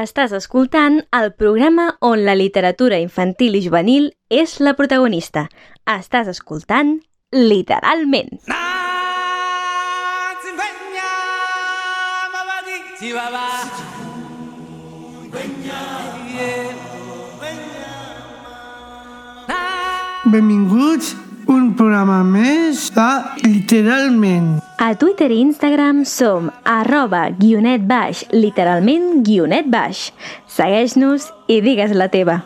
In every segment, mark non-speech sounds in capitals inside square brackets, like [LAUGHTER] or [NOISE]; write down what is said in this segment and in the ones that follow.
Estàs escoltant el programa on la literatura infantil i juvenil és la protagonista. Estàs escoltant literalment. Benvinguts un programa més de Literalment. A Twitter i Instagram som arroba guionet baix, literalment guionet baix. Segueix-nos i digues la teva.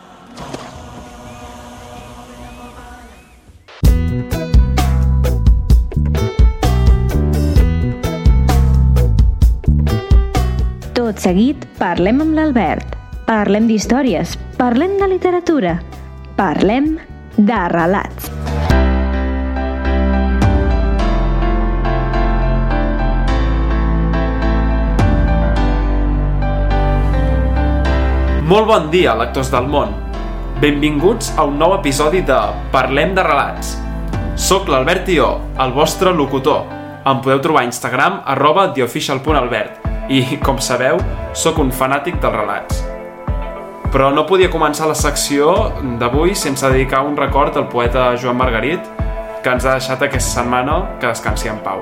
Tot seguit, parlem amb l'Albert. Parlem d'històries, parlem de literatura, parlem de relats. Molt bon dia, lectors del món. Benvinguts a un nou episodi de Parlem de relats. Soc l'Albert Tió, el vostre locutor. Em podeu trobar a Instagram arroba theofficial.albert i, com sabeu, sóc un fanàtic dels relats. Però no podia començar la secció d'avui sense dedicar un record al poeta Joan Margarit, que ens ha deixat aquesta setmana que descansi en pau.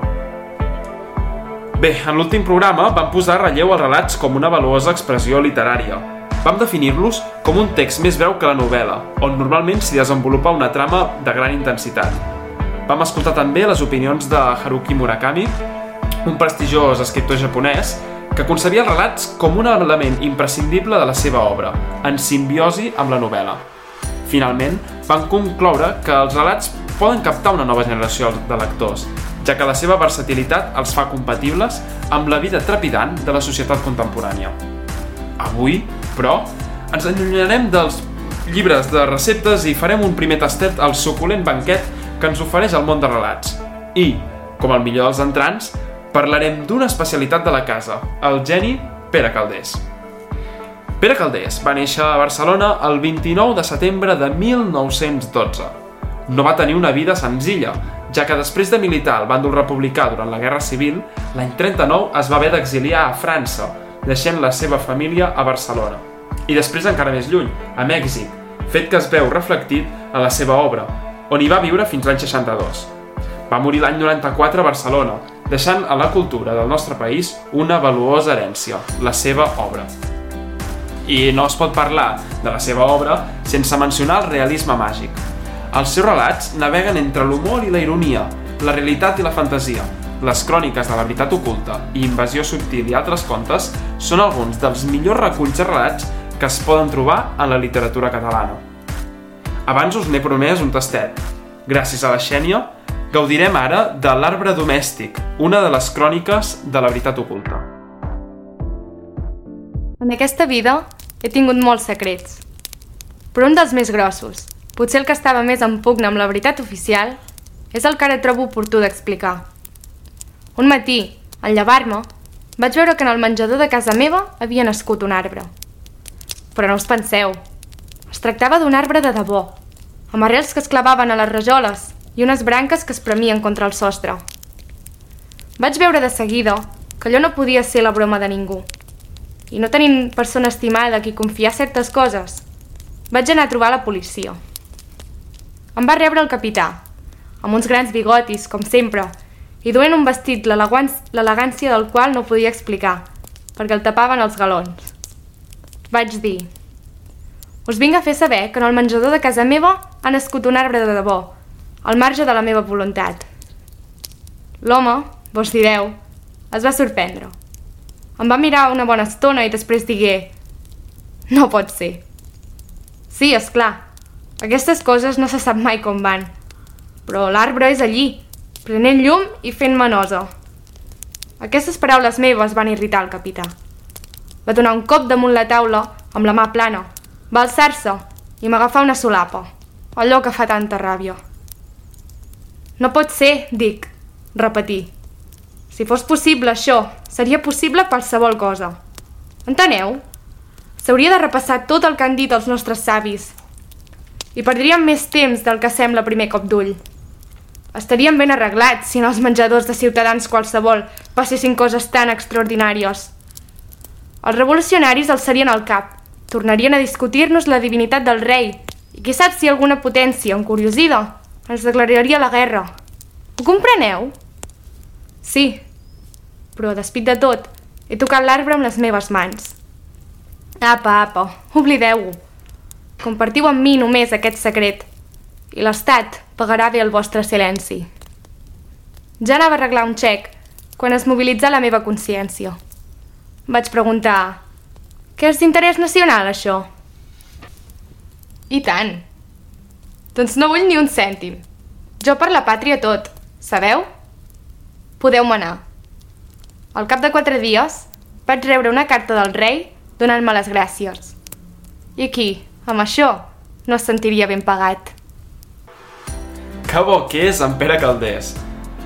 Bé, en l'últim programa vam posar relleu els relats com una valuosa expressió literària, Vam definir-los com un text més breu que la novel·la, on normalment s'hi desenvolupa una trama de gran intensitat. Vam escoltar també les opinions de Haruki Murakami, un prestigiós escriptor japonès que concebia els relats com un element imprescindible de la seva obra, en simbiosi amb la novel·la. Finalment, van concloure que els relats poden captar una nova generació de lectors, ja que la seva versatilitat els fa compatibles amb la vida trepidant de la societat contemporània. Avui però ens allunyarem dels llibres de receptes i farem un primer tastet al suculent banquet que ens ofereix el món de relats. I, com el millor dels entrants, parlarem d'una especialitat de la casa, el geni Pere Caldés. Pere Caldés va néixer a Barcelona el 29 de setembre de 1912. No va tenir una vida senzilla, ja que després de militar al bàndol republicà durant la Guerra Civil, l'any 39 es va haver d'exiliar a França, deixant la seva família a Barcelona. I després encara més lluny, a Mèxic, fet que es veu reflectit a la seva obra, on hi va viure fins l'any 62. Va morir l'any 94 a Barcelona, deixant a la cultura del nostre país una valuosa herència, la seva obra. I no es pot parlar de la seva obra sense mencionar el realisme màgic. Els seus relats naveguen entre l'humor i la ironia, la realitat i la fantasia, les cròniques de la veritat oculta i Invasió subtil i altres contes són alguns dels millors reculls de relats que es poden trobar en la literatura catalana. Abans us n'he promès un tastet. Gràcies a la Xènia, gaudirem ara de L'arbre domèstic, una de les cròniques de la veritat oculta. En aquesta vida he tingut molts secrets, però un dels més grossos, potser el que estava més en pugna amb la veritat oficial, és el que ara trobo oportú d'explicar. Un matí, al llevar-me, vaig veure que en el menjador de casa meva havia nascut un arbre. Però no us penseu. Es tractava d'un arbre de debò, amb arrels que es clavaven a les rajoles i unes branques que es premien contra el sostre. Vaig veure de seguida que allò no podia ser la broma de ningú. I no tenint persona estimada a qui confiar certes coses, vaig anar a trobar la policia. Em va rebre el capità, amb uns grans bigotis, com sempre, i duent un vestit l'elegància del qual no podia explicar, perquè el tapaven els galons. Vaig dir, us vinc a fer saber que en el menjador de casa meva ha nascut un arbre de debò, al marge de la meva voluntat. L'home, vos direu, es va sorprendre. Em va mirar una bona estona i després digué no pot ser. Sí, és clar. Aquestes coses no se sap mai com van. Però l'arbre és allí, prenent llum i fent manosa. Aquestes paraules meves van irritar el capità. Va donar un cop damunt la taula amb la mà plana, va alçar-se i m'agafar una solapa, allò que fa tanta ràbia. No pot ser, dic, repetir. Si fos possible això, seria possible qualsevol cosa. Enteneu? S'hauria de repassar tot el que han dit els nostres savis. I perdríem més temps del que sembla primer cop d'ull. Estaríem ben arreglats si en els menjadors de ciutadans qualsevol passessin coses tan extraordinàries. Els revolucionaris el serien al cap. Tornarien a discutir-nos la divinitat del rei i qui sap si alguna potència, encuriosida, ens declararia la guerra. Ho compreneu? Sí, però despit de tot, he tocat l'arbre amb les meves mans. Apa, apa, oblideu-ho. Compartiu amb mi només aquest secret i l'Estat pagarà bé el vostre silenci. Ja anava a arreglar un xec quan es mobilitzà la meva consciència. Vaig preguntar, què és d'interès nacional, això? I tant. Doncs no vull ni un cèntim. Jo per la pàtria tot, sabeu? Podeu-me anar. Al cap de quatre dies vaig rebre una carta del rei donant-me les gràcies. I aquí, amb això, no es sentiria ben pagat. Que bo que és en Pere Caldés!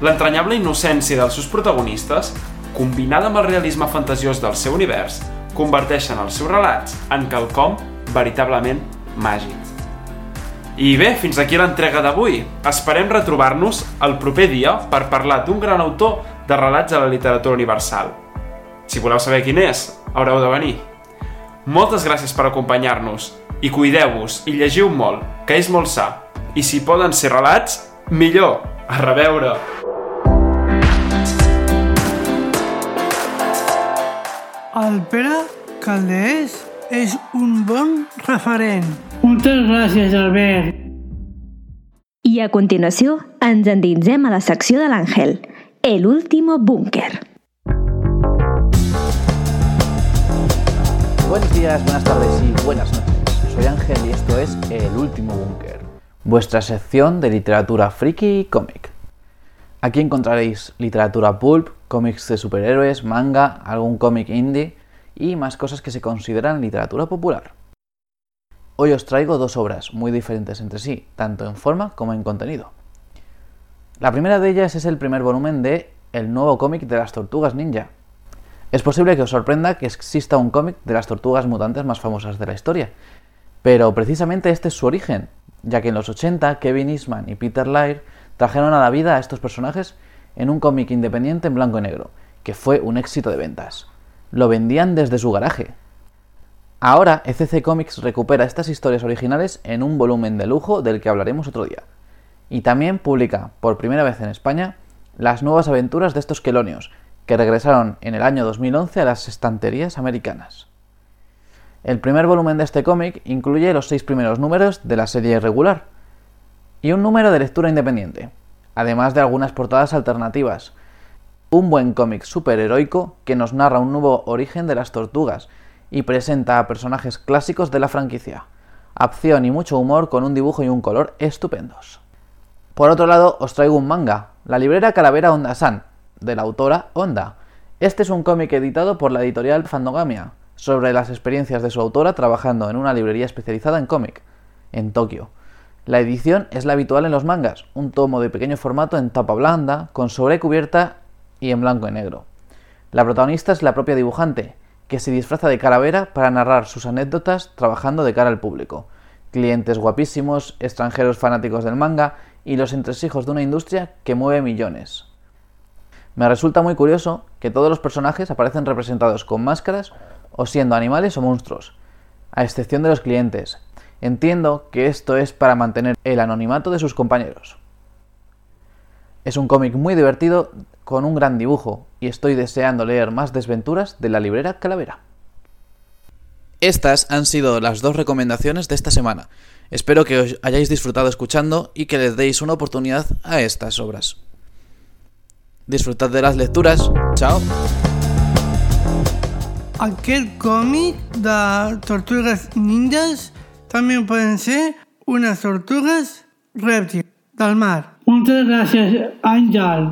L'entranyable innocència dels seus protagonistes, combinada amb el realisme fantasiós del seu univers, converteixen els seus relats en quelcom veritablement màgic. I bé, fins aquí l'entrega d'avui. Esperem retrobar-nos el proper dia per parlar d'un gran autor de relats a la literatura universal. Si voleu saber quin és, haureu de venir. Moltes gràcies per acompanyar-nos i cuideu-vos i llegiu molt, que és molt sa. I si poden ser relats, millor. A reveure! El Pere Caldés és un bon referent. Moltes gràcies, Albert. I a continuació ens endinsem a la secció de l'Àngel, El último búnker. Buenos días, buenas tardes y buenas noches. Soy Ángel y esto es El último búnker, vuestra sección de literatura friki y cómic. Aquí encontraréis literatura pulp, cómics de superhéroes, manga, algún cómic indie y más cosas que se consideran literatura popular. Hoy os traigo dos obras muy diferentes entre sí, tanto en forma como en contenido. La primera de ellas es el primer volumen de El nuevo cómic de las tortugas ninja. Es posible que os sorprenda que exista un cómic de las tortugas mutantes más famosas de la historia, pero precisamente este es su origen, ya que en los 80 Kevin Eastman y Peter Laird trajeron a la vida a estos personajes en un cómic independiente en blanco y negro, que fue un éxito de ventas. Lo vendían desde su garaje. Ahora ECC Comics recupera estas historias originales en un volumen de lujo del que hablaremos otro día. Y también publica, por primera vez en España, las nuevas aventuras de estos quelonios, que regresaron en el año 2011 a las estanterías americanas. El primer volumen de este cómic incluye los seis primeros números de la serie regular y un número de lectura independiente, además de algunas portadas alternativas. Un buen cómic superheroico que nos narra un nuevo origen de las tortugas y presenta a personajes clásicos de la franquicia. Acción y mucho humor con un dibujo y un color estupendos. Por otro lado, os traigo un manga, La librera Calavera Onda San, de la autora Onda. Este es un cómic editado por la editorial Fandogamia, sobre las experiencias de su autora trabajando en una librería especializada en cómic, en Tokio. La edición es la habitual en los mangas, un tomo de pequeño formato en tapa blanda, con sobrecubierta y en blanco y negro. La protagonista es la propia dibujante, que se disfraza de calavera para narrar sus anécdotas trabajando de cara al público. Clientes guapísimos, extranjeros fanáticos del manga y los entresijos de una industria que mueve millones. Me resulta muy curioso que todos los personajes aparecen representados con máscaras o siendo animales o monstruos, a excepción de los clientes. Entiendo que esto es para mantener el anonimato de sus compañeros. Es un cómic muy divertido con un gran dibujo y estoy deseando leer más desventuras de la librera Calavera. Estas han sido las dos recomendaciones de esta semana. Espero que os hayáis disfrutado escuchando y que les deis una oportunidad a estas obras. Disfrutad de las lecturas. Chao. Aquest còmic de tortugues ninjas també poden ser unes tortugues rèptils del mar. Moltes gràcies, Àngel.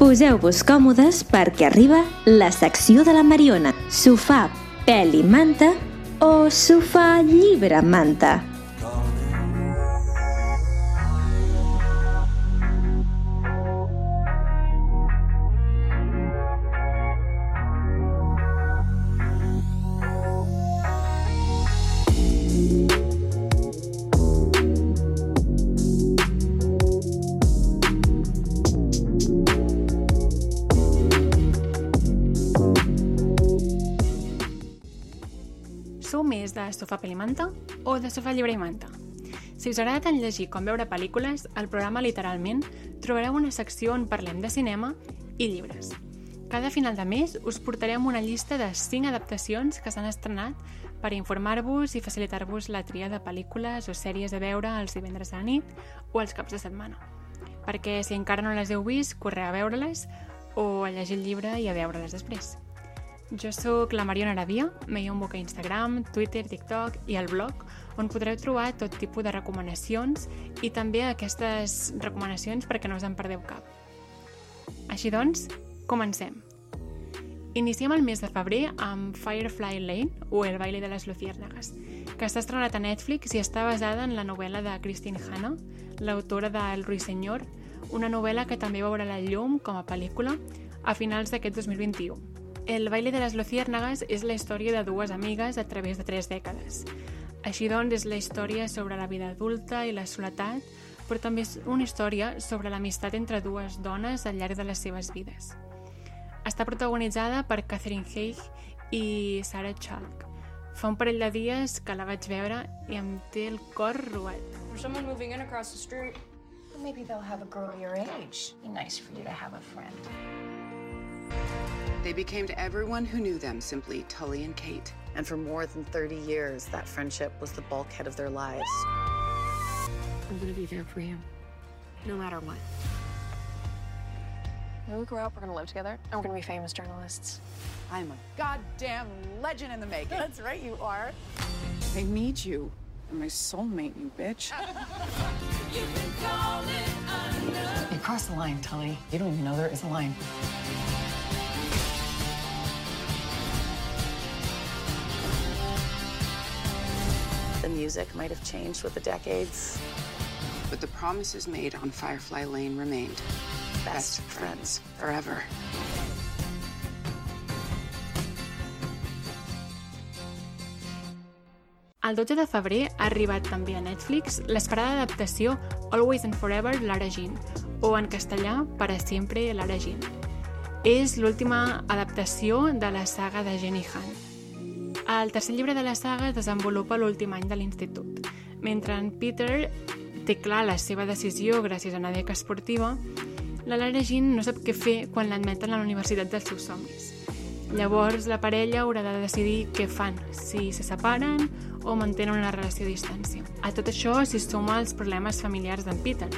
Poseu-vos còmodes perquè arriba la secció de la Mariona. Sofà, pèl i manta o sofà, llibre, manta? Sofà Pelimanta o de Sofà Llibre i Manta. Si us agrada tant llegir com veure pel·lícules, al programa Literalment trobareu una secció on parlem de cinema i llibres. Cada final de mes us portarem una llista de 5 adaptacions que s'han estrenat per informar-vos i facilitar-vos la tria de pel·lícules o sèries a veure els divendres a la nit o els caps de setmana. Perquè si encara no les heu vist, correu a veure-les o a llegir el llibre i a veure-les després. Jo sóc la Mariona Arabia, m'hi un boca a Instagram, Twitter, TikTok i el blog, on podreu trobar tot tipus de recomanacions i també aquestes recomanacions perquè no us en perdeu cap. Així doncs, comencem. Iniciem el mes de febrer amb Firefly Lane, o El baile de les luciérnagas, que està estrenat a Netflix i està basada en la novel·la de Christine Hanna, l'autora de El Ruiseñor, una novel·la que també veurà la llum com a pel·lícula a finals d'aquest 2021. El baile de les luciérnagas és la història de dues amigues a través de tres dècades. Així doncs, és la història sobre la vida adulta i la soledat, però també és una història sobre l'amistat entre dues dones al llarg de les seves vides. Està protagonitzada per Catherine Haig i Sarah Chalk. Fa un parell de dies que la vaig veure i em té el cor robat. There's someone moving in across the street. Maybe they'll have a girl your age. Be nice for you to have a friend. They became to everyone who knew them simply Tully and Kate. And for more than 30 years, that friendship was the bulkhead of their lives. I'm gonna be there for you, no matter what. When we grow up, we're gonna live together, and we're gonna be famous journalists. I'm a goddamn legend in the making. That's right, you are. I need you. You're my soulmate, you bitch. [LAUGHS] You crossed the line, Tully. You don't even know there is a line. Music might have changed with the decades. But the promises made on Firefly Lane remained. Best friends forever. El 12 de febrer ha arribat també a Netflix l'esperada adaptació Always and Forever Lara Jean, o en castellà Para siempre Lara Jean. És l'última adaptació de la saga de Jenny Han. El tercer llibre de la saga es desenvolupa l'últim any de l'institut. Mentre en Peter té clar la seva decisió gràcies a una beca esportiva, la Lara Jean no sap què fer quan l'admeten a la universitat dels seus somnis. Llavors la parella haurà de decidir què fan, si se separen o mantenen una relació a distància. A tot això s'hi suma els problemes familiars d'en Peter.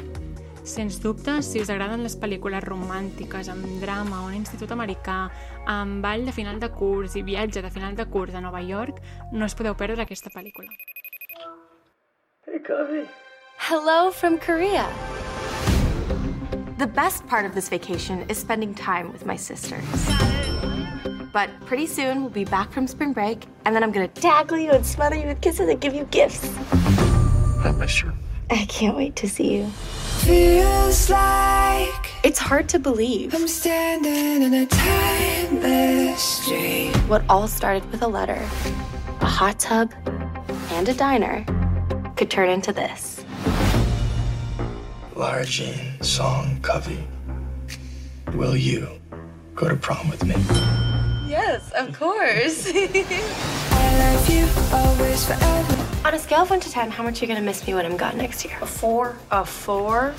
Sens dubte, si us agraden les pel·lícules romàntiques amb drama o un institut americà, amb ball de final de curs i viatge de final de curs a Nova York, no us podeu perdre aquesta pel·lícula. Hello from Korea. The best part of this vacation is spending time with my sisters. But pretty soon we'll be back from spring break, and then I'm gonna tackle you and smother you with kisses and give you gifts. I miss you. I can't wait to see you. Feels like It's hard to believe. I'm standing in a timeless street. What all started with a letter, a hot tub, and a diner could turn into this. Lara Jean, song, Covey. Will you go to prom with me? Yes, of course. [LAUGHS] I love you always forever. On a scale of 1 to 10, how much are you going to miss me when I'm gone next year? A four. A 4?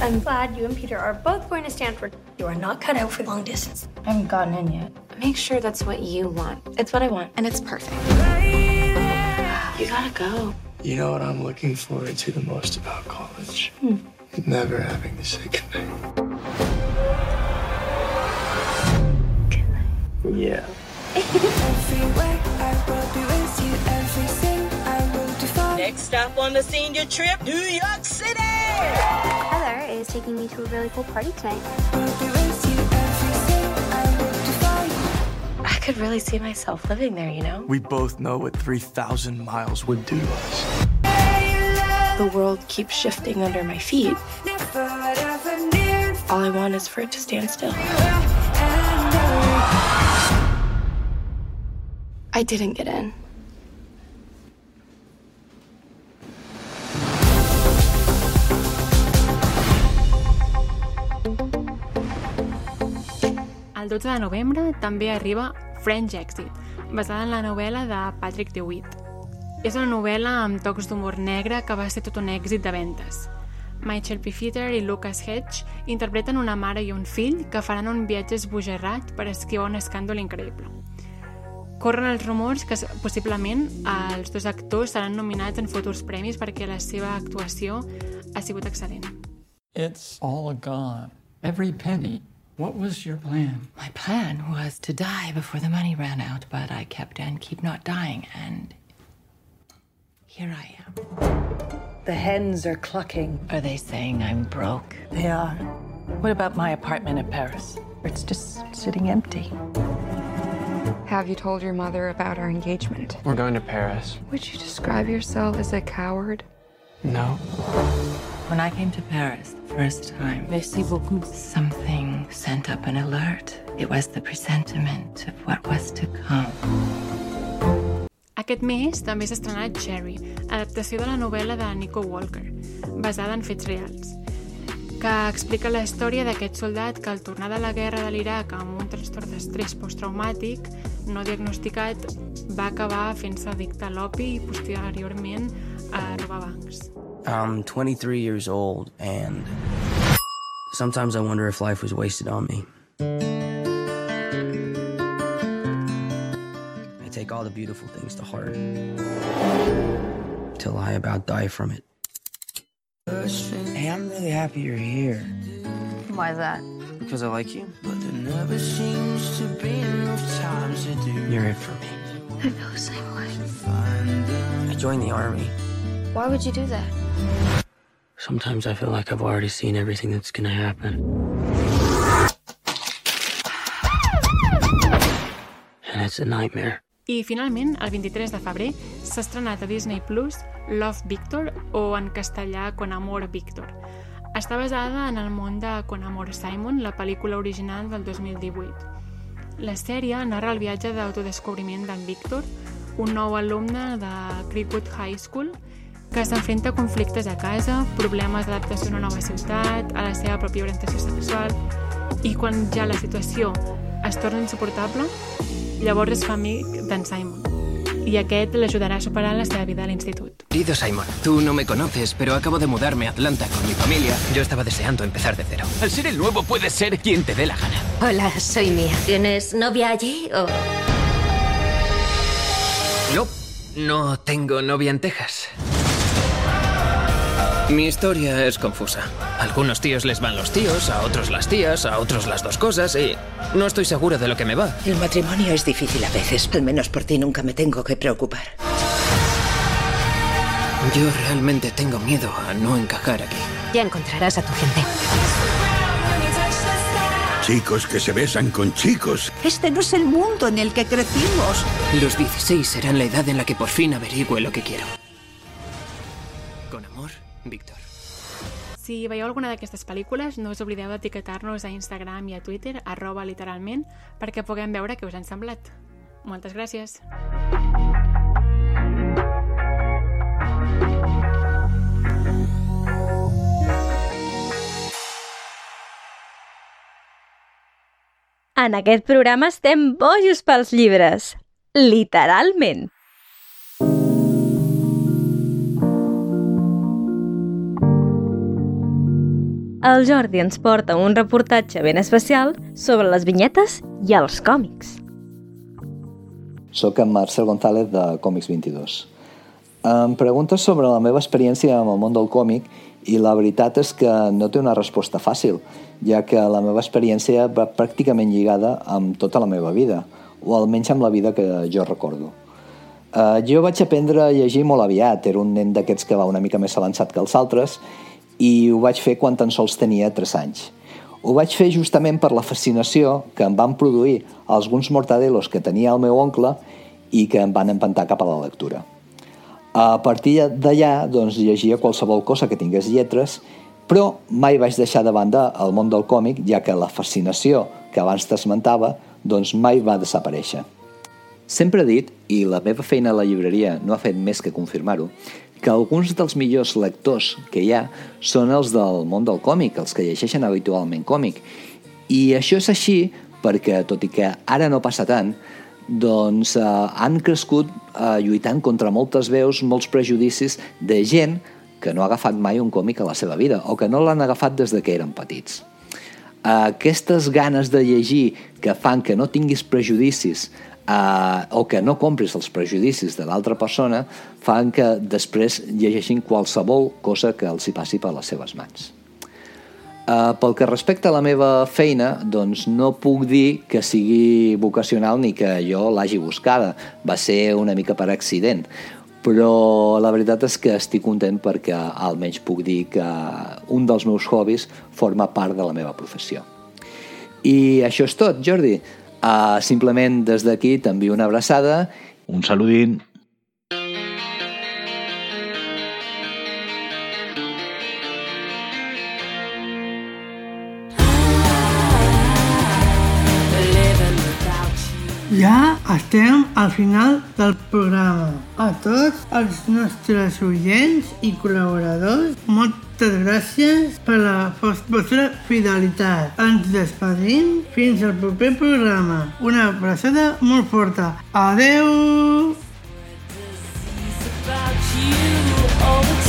I'm glad you and Peter are both going to Stanford. You are not cut out for long distance. I haven't gotten in yet. Make sure that's what you want. It's what I want, and it's perfect. You gotta go. You know what I'm looking forward to the most about college? Hmm. Never having to say goodnight. Yeah. [LAUGHS] stop on the senior trip, New York City! Heather is taking me to a really cool party tonight. will be with you. Everything I will do for you. I could really see myself living there, you know? We both know what 3,000 miles would do to us. The world keeps shifting under my feet. Never ever near. All I want is for it to stand still. I didn't get in. El 12 de novembre també arriba French Exit, basada en la novel·la de Patrick DeWitt. És una novel·la amb tocs d'humor negre que va ser tot un èxit de ventes. Michael Pfeiffer i Lucas Hedge interpreten una mare i un fill que faran un viatge esbojarrat per esquivar un escàndol increïble. Corren els rumors que possiblement els dos actors seran nominats en futurs premis perquè la seva actuació ha sigut excel·lent. It's all gone. Every penny. What was your plan? My plan was to die before the money ran out, but I kept and keep not dying, and here I am. The hens are clucking. Are they saying I'm broke? They are. What about my apartment in Paris? It's just sitting empty. Have you told your mother about our engagement? We're going to Paris. Would you describe yourself as a coward? No. When I came to Paris the first time, Merci beaucoup. something sent up an alert. It was the presentiment of what was to come. Aquest mes també s'ha estrenat Cherry, adaptació de la novel·la de Nico Walker, basada en fets reals, que explica la història d'aquest soldat que al tornar de la guerra de l'Iraq amb un trastorn d'estrès posttraumàtic no diagnosticat va acabar fent-se addicte a l'opi i posteriorment a robar bancs. I'm 23 years old, and sometimes I wonder if life was wasted on me. I take all the beautiful things to heart till I about die from it. Hey, I'm really happy you're here Why is that? because I like you. But there never seems to be enough times to do. You're it for me. I feel the same way. I joined the army. Why would you do that? Sometimes I feel like I've already seen everything that's gonna happen. And it's a nightmare. I finalment, el 23 de febrer, s'ha estrenat a Disney Plus Love Victor, o en castellà Con Amor Victor. Està basada en el món de Con Amor Simon, la pel·lícula original del 2018. La sèrie narra el viatge d'autodescobriment d'en Victor, un nou alumne de Creekwood High School, que s'enfrenta a conflictes a casa, problemes d'adaptació a una nova ciutat, a la seva pròpia orientació sexual, i quan ja la situació es torna insuportable, llavors es fa amic d'en Simon, i aquest l'ajudarà a superar la vida a l'institut. Querido Simon, tú no me conoces, pero acabo de mudarme a Atlanta con mi familia. Yo estaba deseando empezar de cero. Al ser el nuevo puedes ser quien te dé la gana. Hola, soy Mia. ¿Tienes novia allí o...? No, no tengo novia en Texas. Mi historia es confusa. A algunos tíos les van los tíos, a otros las tías, a otros las dos cosas y no estoy seguro de lo que me va. El matrimonio es difícil a veces. Al menos por ti nunca me tengo que preocupar. Yo realmente tengo miedo a no encajar aquí. Ya encontrarás a tu gente. Chicos que se besan con chicos. Este no es el mundo en el que crecimos. Los 16 serán la edad en la que por fin averigüe lo que quiero. Con amor, Víctor. Si veieu alguna d'aquestes pel·lícules, no us oblideu d'etiquetar-nos a Instagram i a Twitter, arroba literalment, perquè puguem veure què us han semblat. Moltes gràcies. En aquest programa estem bojos pels llibres. Literalment. El Jordi ens porta un reportatge ben especial sobre les vinyetes i els còmics. Soc en Marcel González de Còmics 22. Em preguntes sobre la meva experiència amb el món del còmic i la veritat és que no té una resposta fàcil, ja que la meva experiència va pràcticament lligada amb tota la meva vida, o almenys amb la vida que jo recordo. Uh, jo vaig aprendre a llegir molt aviat, era un nen d'aquests que va una mica més avançat que els altres, i ho vaig fer quan tan sols tenia 3 anys. Ho vaig fer justament per la fascinació que em van produir alguns mortadelos que tenia el meu oncle i que em van empantar cap a la lectura. A partir d'allà, doncs, llegia qualsevol cosa que tingués lletres, però mai vaig deixar de banda el món del còmic, ja que la fascinació que abans t'esmentava doncs mai va desaparèixer. Sempre he dit, i la meva feina a la llibreria no ha fet més que confirmar-ho, que alguns dels millors lectors que hi ha són els del món del còmic, els que llegeixen habitualment còmic. I això és així perquè, tot i que ara no passa tant, doncs, eh, han crescut eh, lluitant contra moltes veus, molts prejudicis de gent que no ha agafat mai un còmic a la seva vida o que no l'han agafat des de que eren petits. Aquestes ganes de llegir que fan que no tinguis prejudicis eh, o que no compris els prejudicis de l'altra persona fan que després llegeixin qualsevol cosa que els hi passi per les seves mans. Uh, pel que respecta a la meva feina, doncs no puc dir que sigui vocacional ni que jo l'hagi buscada. Va ser una mica per accident. Però la veritat és que estic content perquè almenys puc dir que un dels meus hobbies forma part de la meva professió. I això és tot, Jordi. Uh, simplement des d'aquí t'envio una abraçada. Un saludín. Estem al final del programa. A tots els nostres oients i col·laboradors, moltes gràcies per la vostra fidelitat. Ens despedim fins al proper programa. Una abraçada molt forta. Adeu! about you